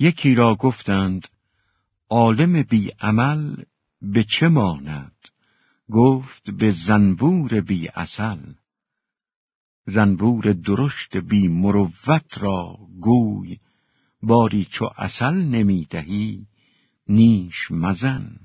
یکی را گفتند عالم بی عمل به چه ماند؟ گفت به زنبور بی اصل زنبور درشت بی مروت را گوی باری چو اصل نمی‌دهی نیش مزن.